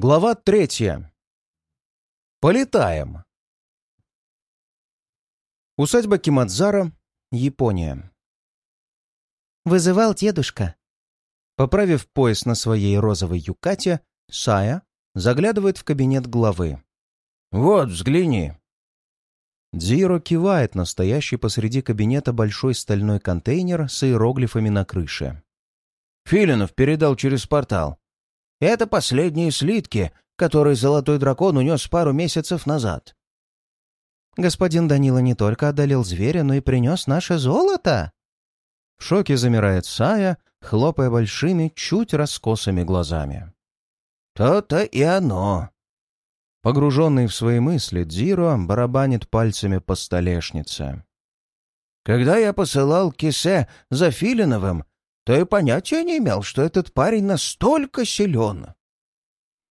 Глава третья. Полетаем. Усадьба Кимадзара, Япония. «Вызывал дедушка». Поправив пояс на своей розовой юкате, Сая заглядывает в кабинет главы. «Вот, взгляни». Дзиро кивает на стоящий посреди кабинета большой стальной контейнер с иероглифами на крыше. «Филинов передал через портал. Это последние слитки, которые Золотой Дракон унес пару месяцев назад». «Господин Данила не только одолел зверя, но и принес наше золото!» В шоке замирает Сая, хлопая большими, чуть раскосыми глазами. «То-то и оно!» Погруженный в свои мысли, Дзиро барабанит пальцами по столешнице. «Когда я посылал Кисе за Филиновым, то и понятия не имел, что этот парень настолько силен».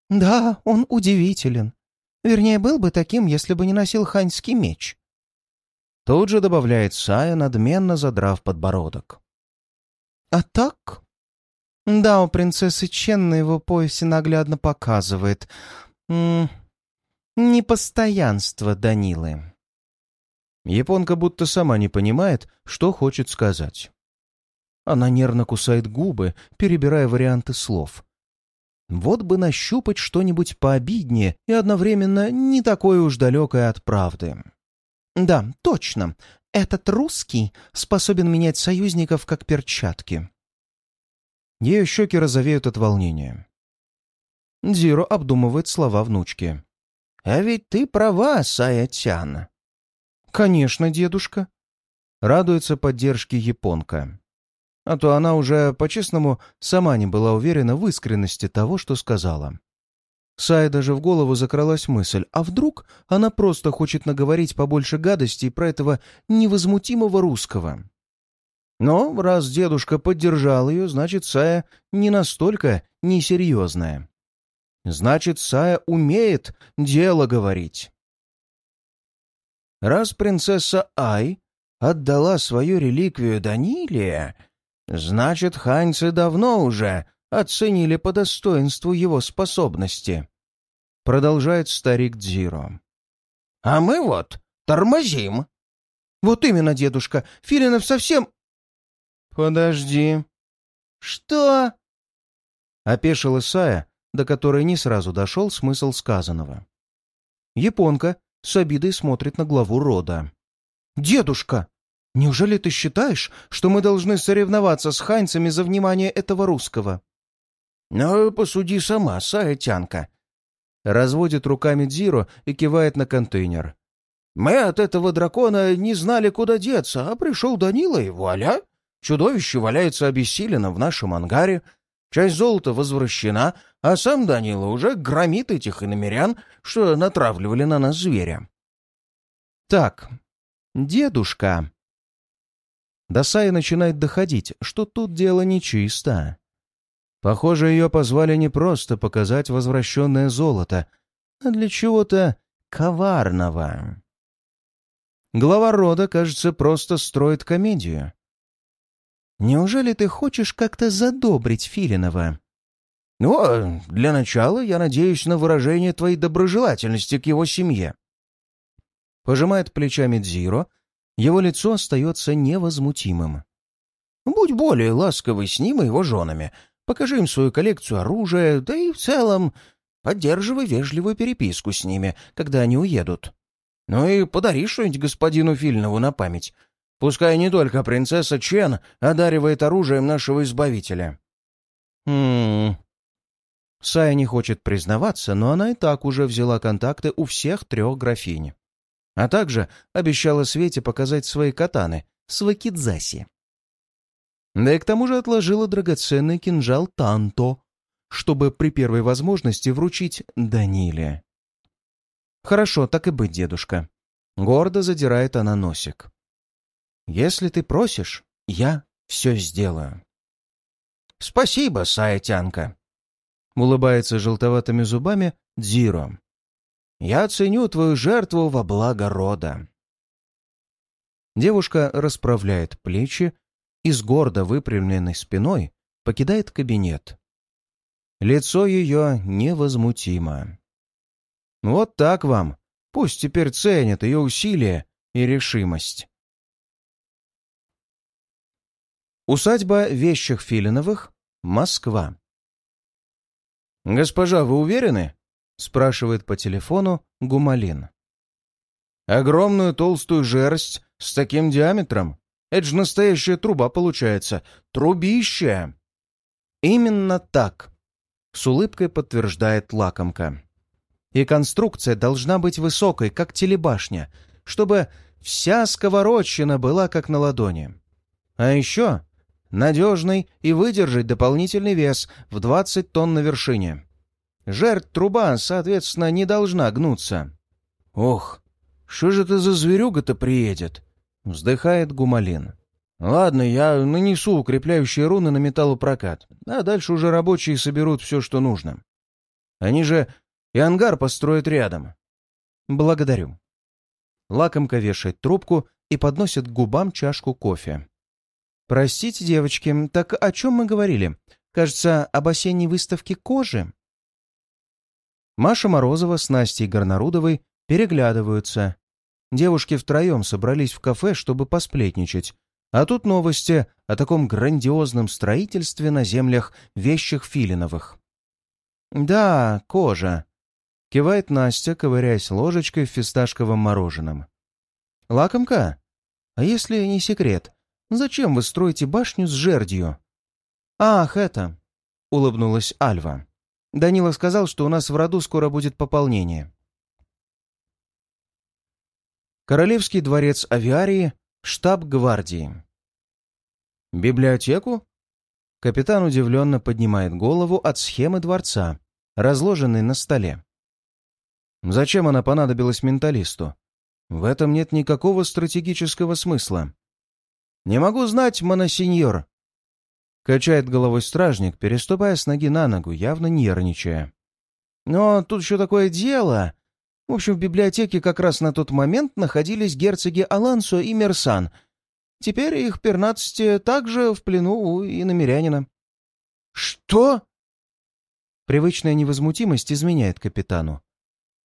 «Да, он удивителен. Вернее, был бы таким, если бы не носил ханьский меч». Тут же добавляет Сая, надменно задрав подбородок. «А так?» «Да, у принцессы Чен на его поясе наглядно показывает. М -м, непостоянство Данилы». Японка будто сама не понимает, что хочет сказать. Она нервно кусает губы, перебирая варианты слов. Вот бы нащупать что-нибудь пообиднее и одновременно не такое уж далекое от правды. «Да, точно. Этот русский способен менять союзников как перчатки». Ее щеки розовеют от волнения. Дзиро обдумывает слова внучки. «А ведь ты права, Саятян». «Конечно, дедушка». Радуется поддержке японка а то она уже, по-честному, сама не была уверена в искренности того, что сказала. Сае даже в голову закралась мысль, а вдруг она просто хочет наговорить побольше гадостей про этого невозмутимого русского. Но раз дедушка поддержал ее, значит, Сая не настолько несерьезная. Значит, Сая умеет дело говорить. Раз принцесса Ай отдала свою реликвию Данилия, Значит, ханьцы давно уже оценили по достоинству его способности. Продолжает старик Дзиро. А мы вот тормозим. Вот именно, дедушка. Филинов совсем... Подожди. Что? Опешила Сая, до которой не сразу дошел смысл сказанного. Японка с обидой смотрит на главу рода. «Дедушка, Неужели ты считаешь, что мы должны соревноваться с ханьцами за внимание этого русского?» «Ну, посуди сама, Саятянка». Разводит руками Дзиро и кивает на контейнер. «Мы от этого дракона не знали, куда деться, а пришел Данила и вуаля! Чудовище валяется обессиленно в нашем ангаре, часть золота возвращена, а сам Данила уже громит этих иномерян, что натравливали на нас зверя». «Так, дедушка», до Саи начинает доходить, что тут дело нечисто. Похоже, ее позвали не просто показать возвращенное золото, а для чего-то коварного. Глава рода, кажется, просто строит комедию. Неужели ты хочешь как-то задобрить Филинова? Ну, для начала я надеюсь на выражение твоей доброжелательности к его семье. Пожимает плечами Дзиро, его лицо остается невозмутимым. «Будь более ласковый с ним и его женами. Покажи им свою коллекцию оружия, да и в целом поддерживай вежливую переписку с ними, когда они уедут. Ну и подари что-нибудь господину Фильнову на память. Пускай не только принцесса Чен одаривает оружием нашего избавителя». «Хм...» Сая не хочет признаваться, но она и так уже взяла контакты у всех трех графинь а также обещала Свете показать свои катаны с вакидзаси. Да и к тому же отложила драгоценный кинжал Танто, чтобы при первой возможности вручить Даниле. «Хорошо, так и быть, дедушка». Гордо задирает она носик. «Если ты просишь, я все сделаю». «Спасибо, Саятянка», — улыбается желтоватыми зубами Дзиро. Я ценю твою жертву во благо рода». Девушка расправляет плечи и с гордо выпрямленной спиной покидает кабинет. Лицо ее невозмутимо. Вот так вам. Пусть теперь ценят ее усилия и решимость. Усадьба Вещих Филиновых, Москва. «Госпожа, вы уверены?» — спрашивает по телефону Гумалин. «Огромную толстую жерсть с таким диаметром. Это же настоящая труба получается. Трубища!» «Именно так», — с улыбкой подтверждает лакомка. «И конструкция должна быть высокой, как телебашня, чтобы вся сковородщина была как на ладони. А еще надежный и выдержать дополнительный вес в 20 тонн на вершине. Жертв труба, соответственно, не должна гнуться. «Ох, что же это за зверюга-то приедет?» — вздыхает Гумалин. «Ладно, я нанесу укрепляющие руны на металлопрокат, а дальше уже рабочие соберут все, что нужно. Они же и ангар построят рядом». «Благодарю». Лакомка вешает трубку и подносит к губам чашку кофе. «Простите, девочки, так о чем мы говорили? Кажется, об осенней выставке кожи?» Маша Морозова с Настей Горнарудовой переглядываются. Девушки втроем собрались в кафе, чтобы посплетничать. А тут новости о таком грандиозном строительстве на землях вещих Филиновых. «Да, кожа», — кивает Настя, ковыряясь ложечкой в фисташковом мороженом. «Лакомка? А если не секрет, зачем вы строите башню с жердью?» «Ах, это...» — улыбнулась Альва. Данила сказал, что у нас в роду скоро будет пополнение. Королевский дворец авиарии, штаб гвардии. Библиотеку? Капитан удивленно поднимает голову от схемы дворца, разложенной на столе. Зачем она понадобилась менталисту? В этом нет никакого стратегического смысла. Не могу знать, моносеньор, Качает головой стражник, переступая с ноги на ногу, явно нервничая. Но тут еще такое дело. В общем, в библиотеке как раз на тот момент находились герцоги Алансо и Мерсан. Теперь их пернадцати также в плену у иномерянина. «Что?» Привычная невозмутимость изменяет капитану.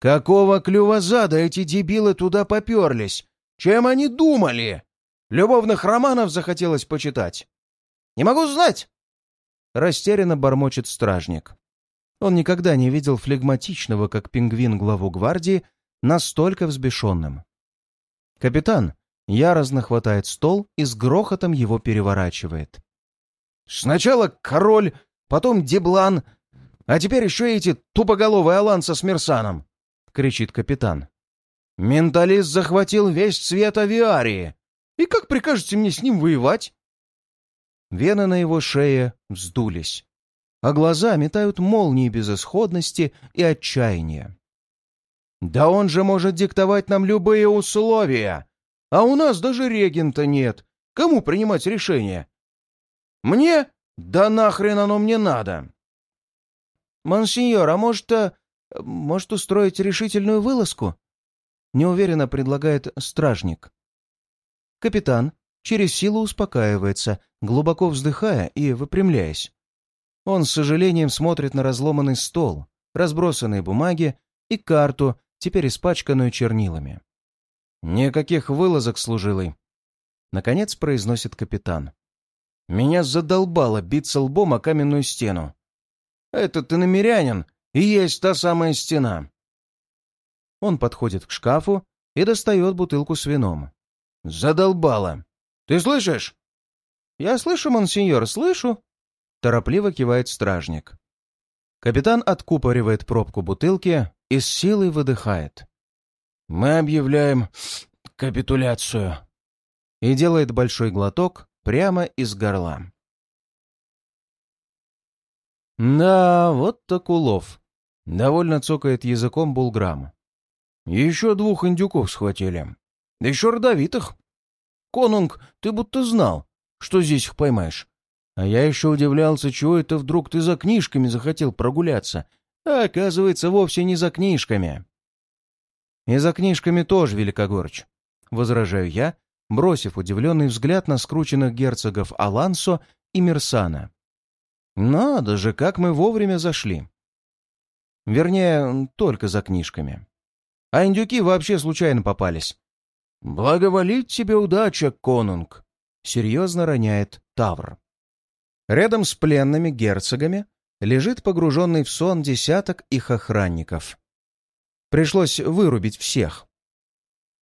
«Какого клювозада эти дебилы туда поперлись? Чем они думали? Любовных романов захотелось почитать?» Не могу знать!» Растерянно бормочет стражник. Он никогда не видел флегматичного, как пингвин главу гвардии, настолько взбешенным. Капитан яростно хватает стол и с грохотом его переворачивает. «Сначала король, потом Деблан, а теперь еще эти тупоголовые аланцы с Мерсаном!» — кричит капитан. «Менталист захватил весь цвет авиарии. И как прикажете мне с ним воевать?» Вены на его шее вздулись, а глаза метают молнии безысходности и отчаяния. «Да он же может диктовать нам любые условия! А у нас даже регента нет! Кому принимать решение? Мне? Да нахрен оно мне надо!» «Монсеньор, а может, а, может устроить решительную вылазку?» Неуверенно предлагает стражник. Капитан через силу успокаивается, глубоко вздыхая и выпрямляясь. Он с сожалением смотрит на разломанный стол, разбросанные бумаги и карту, теперь испачканную чернилами. «Никаких вылазок, служилый!» Наконец произносит капитан. «Меня задолбало биться лбом о каменную стену. Этот ты намерянин и есть та самая стена!» Он подходит к шкафу и достает бутылку с вином. «Задолбало! Ты слышишь?» «Я слышу, монсеньор, слышу!» Торопливо кивает стражник. Капитан откупоривает пробку бутылки и с силой выдыхает. «Мы объявляем капитуляцию!» И делает большой глоток прямо из горла. «Да, вот так улов!» — довольно цокает языком булграм. «Еще двух индюков схватили. Еще родовитых!» «Конунг, ты будто знал, что здесь их поймаешь. А я еще удивлялся, чего это вдруг ты за книжками захотел прогуляться. А оказывается, вовсе не за книжками». «И за книжками тоже, Великогорыч», — возражаю я, бросив удивленный взгляд на скрученных герцогов Алансо и Мерсана. Надо же, как мы вовремя зашли. Вернее, только за книжками. А индюки вообще случайно попались. «Благоволит тебе удача, конунг!» — серьезно роняет Тавр. Рядом с пленными герцогами лежит погруженный в сон десяток их охранников. Пришлось вырубить всех.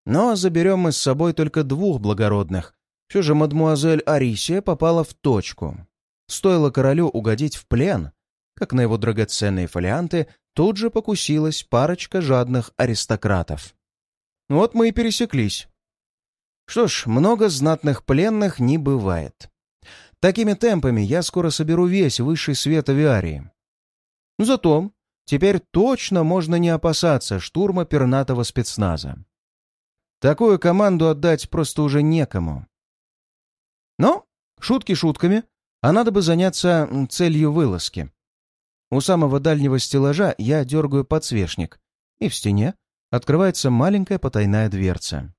Но заберем мы с собой только двух благородных. Все же мадмуазель Арисия попала в точку. Стоило королю угодить в плен, как на его драгоценные фолианты тут же покусилась парочка жадных аристократов. Вот мы и пересеклись. Что ж, много знатных пленных не бывает. Такими темпами я скоро соберу весь высший свет авиарии. Зато теперь точно можно не опасаться штурма пернатого спецназа. Такую команду отдать просто уже некому. Но, шутки шутками, а надо бы заняться целью вылазки. У самого дальнего стеллажа я дергаю подсвечник, и в стене открывается маленькая потайная дверца.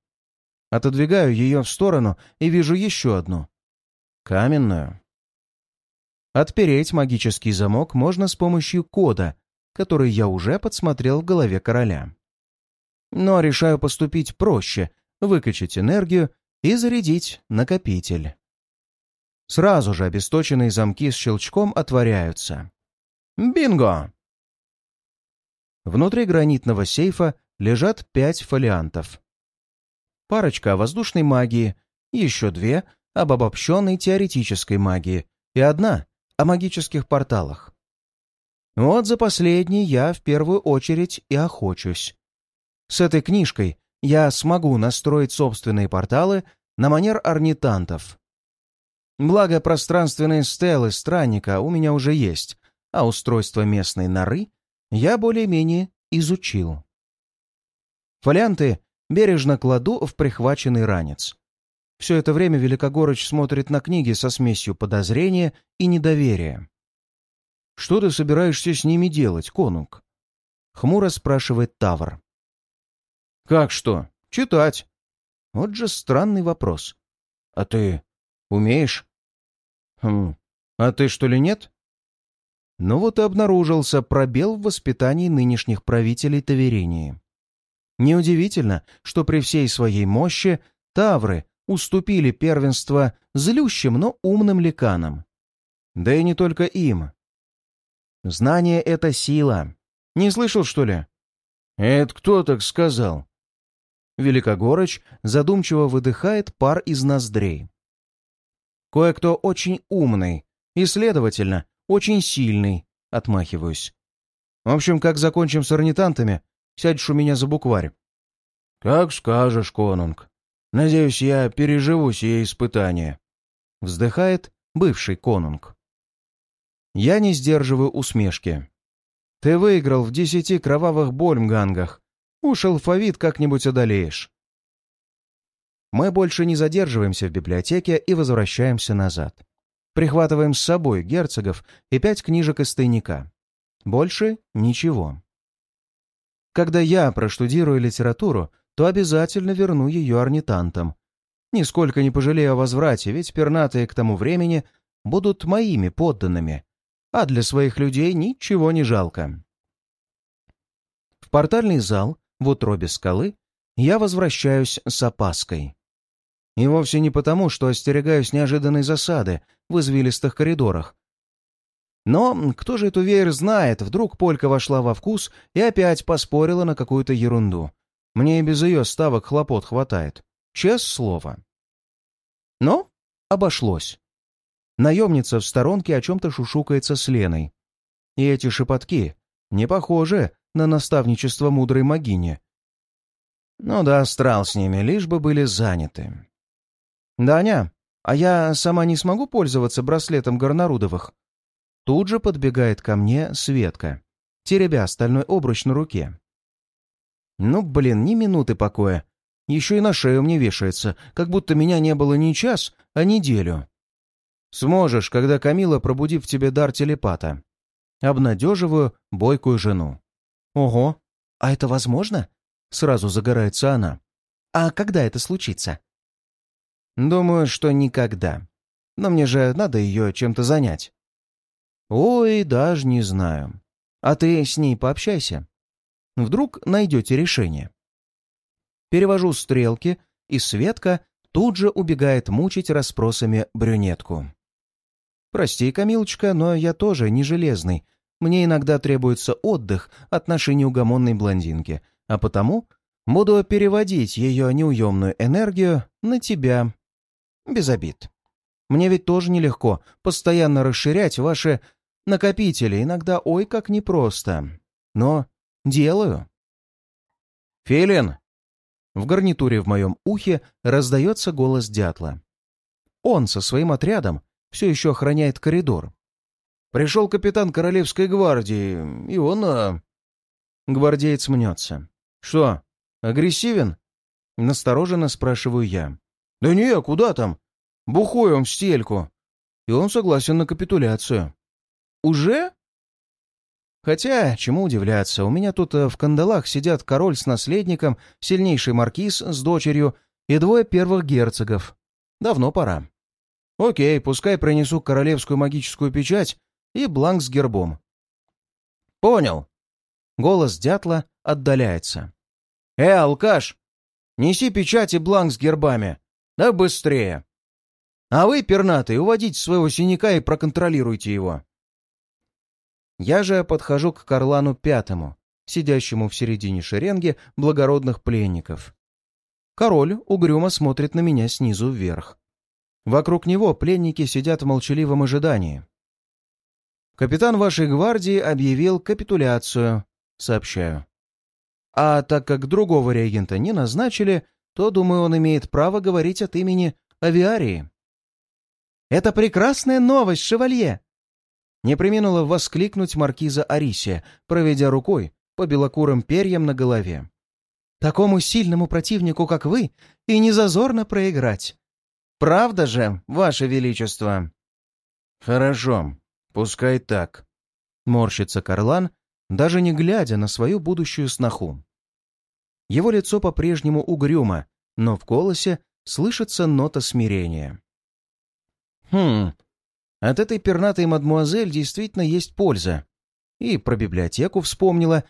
Отодвигаю ее в сторону и вижу еще одну. Каменную. Отпереть магический замок можно с помощью кода, который я уже подсмотрел в голове короля. Но решаю поступить проще, выкачать энергию и зарядить накопитель. Сразу же обесточенные замки с щелчком отворяются. Бинго! Внутри гранитного сейфа лежат пять фолиантов. Парочка о воздушной магии, еще две об обобщенной теоретической магии и одна о магических порталах. Вот за последней я в первую очередь и охочусь. С этой книжкой я смогу настроить собственные порталы на манер орнитантов. Благо, пространственные стелы странника у меня уже есть, а устройство местной норы я более-менее изучил. Фолианты бережно кладу в прихваченный ранец. Все это время Великогорыч смотрит на книги со смесью подозрения и недоверия. «Что ты собираешься с ними делать, конунг?» — хмуро спрашивает Тавр. «Как что? Читать». Вот же странный вопрос. «А ты умеешь?» «Хм, а ты что ли нет?» Ну вот и обнаружился пробел в воспитании нынешних правителей Таверении. Неудивительно, что при всей своей мощи тавры уступили первенство злющим, но умным ликанам. Да и не только им. Знание — это сила. Не слышал, что ли? Это кто так сказал? Великогорыч задумчиво выдыхает пар из ноздрей. Кое-кто очень умный и, следовательно, очень сильный, отмахиваюсь. В общем, как закончим с орнитантами, сядешь у меня за букварь. Как скажешь, конунг. Надеюсь, я переживу сие испытание. Вздыхает бывший конунг. Я не сдерживаю усмешки. Ты выиграл в десяти кровавых больмгангах. Уж алфавит как-нибудь одолеешь. Мы больше не задерживаемся в библиотеке и возвращаемся назад. Прихватываем с собой герцогов и пять книжек из тайника. Больше ничего. Когда я проштудирую литературу, то обязательно верну ее орнитантам. Нисколько не пожалею о возврате, ведь пернатые к тому времени будут моими подданными, а для своих людей ничего не жалко. В портальный зал, в утробе скалы, я возвращаюсь с опаской. И вовсе не потому, что остерегаюсь неожиданной засады в извилистых коридорах. Но кто же эту веер знает, вдруг Полька вошла во вкус и опять поспорила на какую-то ерунду. Мне и без ее ставок хлопот хватает. Честное слово. Но обошлось. Наемница в сторонке о чем-то шушукается с Леной. И эти шепотки не похожи на наставничество мудрой могини. Ну да, страл с ними, лишь бы были заняты. «Даня, а я сама не смогу пользоваться браслетом Горнарудовых?» Тут же подбегает ко мне Светка, теребя стальной обруч на руке. «Ну, блин, ни минуты покоя. Еще и на шею мне вешается, как будто меня не было не час, а неделю. Сможешь, когда Камила пробудит в тебе дар телепата. Обнадеживаю бойкую жену. Ого, а это возможно? Сразу загорается она. А когда это случится? Думаю, что никогда. Но мне же надо ее чем-то занять. Ой, даже не знаю. А ты с ней пообщайся. Вдруг найдете решение. Перевожу стрелки, и Светка тут же убегает мучить расспросами брюнетку. «Прости, Камилочка, но я тоже не железный. Мне иногда требуется отдых от нашей неугомонной блондинки, а потому буду переводить ее неуемную энергию на тебя. Без обид. Мне ведь тоже нелегко постоянно расширять ваши накопители, иногда ой как непросто. Но делаю». «Филин!» В гарнитуре в моем ухе раздается голос дятла. Он со своим отрядом все еще охраняет коридор. Пришел капитан Королевской гвардии, и он... А... Гвардеец мнется. «Что, агрессивен?» Настороженно спрашиваю я. «Да не, куда там? Бухой он в стельку». И он согласен на капитуляцию. «Уже?» Хотя, чему удивляться, у меня тут э, в кандалах сидят король с наследником, сильнейший маркиз с дочерью и двое первых герцогов. Давно пора. Окей, пускай принесу королевскую магическую печать и бланк с гербом. Понял. Голос дятла отдаляется. Э, алкаш, неси печать и бланк с гербами. Да быстрее. А вы, пернатый, уводите своего синяка и проконтролируйте его. Я же подхожу к Карлану Пятому, сидящему в середине шеренги благородных пленников. Король угрюмо смотрит на меня снизу вверх. Вокруг него пленники сидят в молчаливом ожидании. «Капитан вашей гвардии объявил капитуляцию», — сообщаю. А так как другого регента не назначили, то, думаю, он имеет право говорить от имени авиарии. «Это прекрасная новость, шевалье!» Не приминула воскликнуть маркиза Арисия, проведя рукой по белокурым перьям на голове. «Такому сильному противнику, как вы, и не зазорно проиграть. Правда же, ваше величество?» «Хорошо, пускай так», — морщится Карлан, даже не глядя на свою будущую сноху. Его лицо по-прежнему угрюмо, но в голосе слышится нота смирения. «Хм, от этой пернатой мадмуазель действительно есть польза. И про библиотеку вспомнила,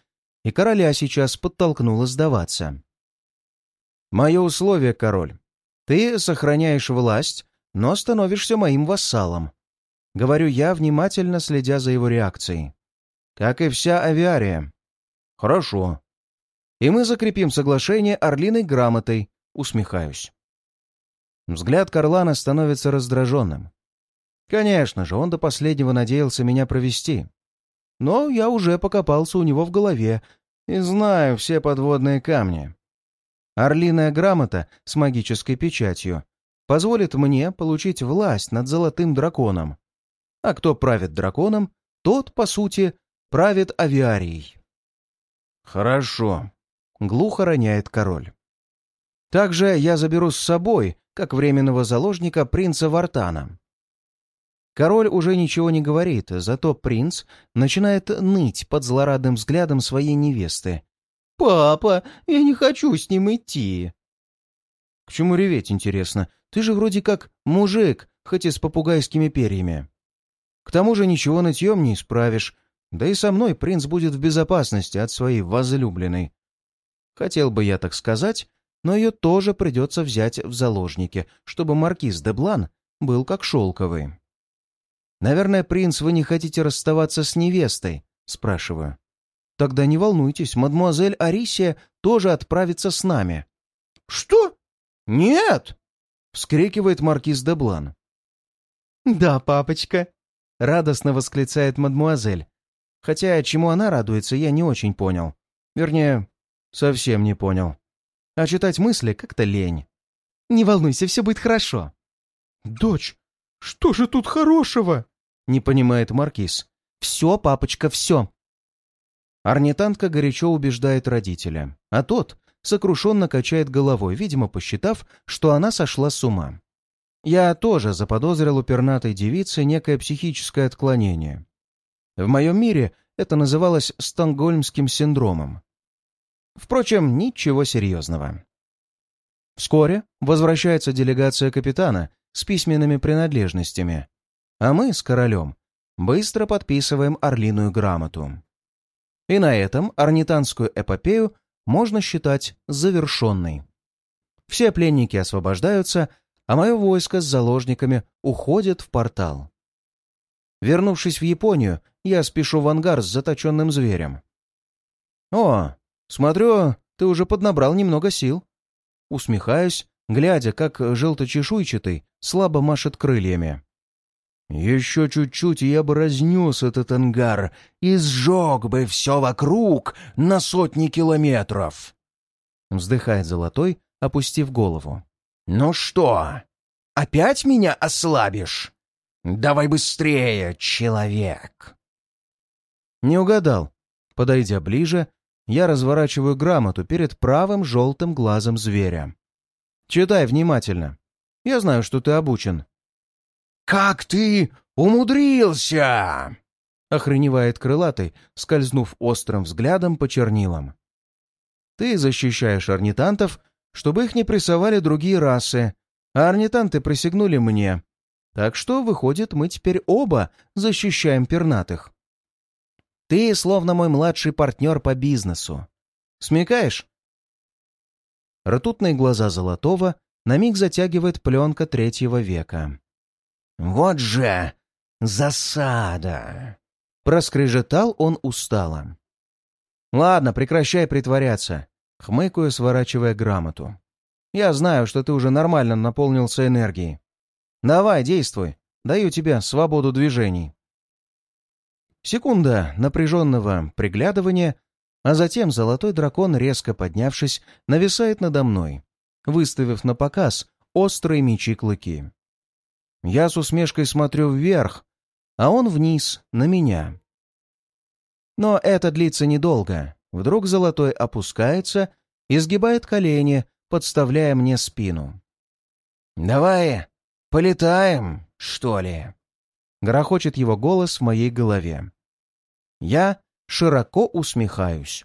и короля сейчас подтолкнула сдаваться. «Мое условие, король. Ты сохраняешь власть, но становишься моим вассалом», — говорю я, внимательно следя за его реакцией. «Как и вся авиария». «Хорошо». «И мы закрепим соглашение орлиной грамотой», — усмехаюсь. Взгляд Карлана становится раздраженным. Конечно же, он до последнего надеялся меня провести. Но я уже покопался у него в голове и знаю все подводные камни. Орлиная грамота с магической печатью позволит мне получить власть над золотым драконом. А кто правит драконом, тот, по сути, правит авиарией. «Хорошо», — глухо роняет король. «Также я заберу с собой, как временного заложника, принца Вартана. Король уже ничего не говорит, зато принц начинает ныть под злорадным взглядом своей невесты. «Папа, я не хочу с ним идти!» «К чему реветь, интересно? Ты же вроде как мужик, хоть и с попугайскими перьями. К тому же ничего нытьем не исправишь, да и со мной принц будет в безопасности от своей возлюбленной. Хотел бы я так сказать, но ее тоже придется взять в заложники, чтобы маркиз де Блан был как шелковый. «Наверное, принц, вы не хотите расставаться с невестой?» — спрашиваю. «Тогда не волнуйтесь, мадмуазель Арисия тоже отправится с нами». «Что? Нет!» — вскрикивает маркиз де Блан. «Да, папочка!» — радостно восклицает мадмуазель. Хотя чему она радуется, я не очень понял. Вернее, совсем не понял. А читать мысли как-то лень. «Не волнуйся, все будет хорошо». «Дочь, что же тут хорошего?» — не понимает Маркиз. «Все, папочка, все!» Орнитантка горячо убеждает родителя, а тот сокрушенно качает головой, видимо, посчитав, что она сошла с ума. Я тоже заподозрил у пернатой девицы некое психическое отклонение. В моем мире это называлось стокгольмским синдромом. Впрочем, ничего серьезного. Вскоре возвращается делегация капитана с письменными принадлежностями, а мы с королем быстро подписываем орлиную грамоту. И на этом орнитанскую эпопею можно считать завершенной. Все пленники освобождаются, а мое войско с заложниками уходит в портал. Вернувшись в Японию, я спешу в ангар с заточенным зверем. «О, смотрю, ты уже поднабрал немного сил». Усмехаюсь, глядя, как желточешуйчатый слабо машет крыльями. «Еще чуть-чуть, и я бы разнес этот ангар и сжег бы все вокруг на сотни километров!» Вздыхает Золотой, опустив голову. «Ну что, опять меня ослабишь? Давай быстрее, человек!» Не угадал. Подойдя ближе, я разворачиваю грамоту перед правым желтым глазом зверя. Читай внимательно. Я знаю, что ты обучен. «Как ты умудрился?» — охреневает крылатый, скользнув острым взглядом по чернилам. «Ты защищаешь орнитантов, чтобы их не прессовали другие расы, а орнитанты присягнули мне. Так что, выходит, мы теперь оба защищаем пернатых. Ты словно мой младший партнер по бизнесу. Смекаешь?» Ртутные глаза Золотого на миг затягивает пленка третьего века. «Вот же засада!» Проскрежетал он устало. «Ладно, прекращай притворяться», — хмыкаю, сворачивая грамоту. «Я знаю, что ты уже нормально наполнился энергией. Давай, действуй. Даю тебе свободу движений». Секунда напряженного приглядывания, а затем золотой дракон, резко поднявшись, нависает надо мной, выставив на показ острые мечи-клыки. Я с усмешкой смотрю вверх, а он вниз, на меня. Но это длится недолго. Вдруг золотой опускается и сгибает колени, подставляя мне спину. «Давай, полетаем, что ли?» Грохочет его голос в моей голове. Я широко усмехаюсь.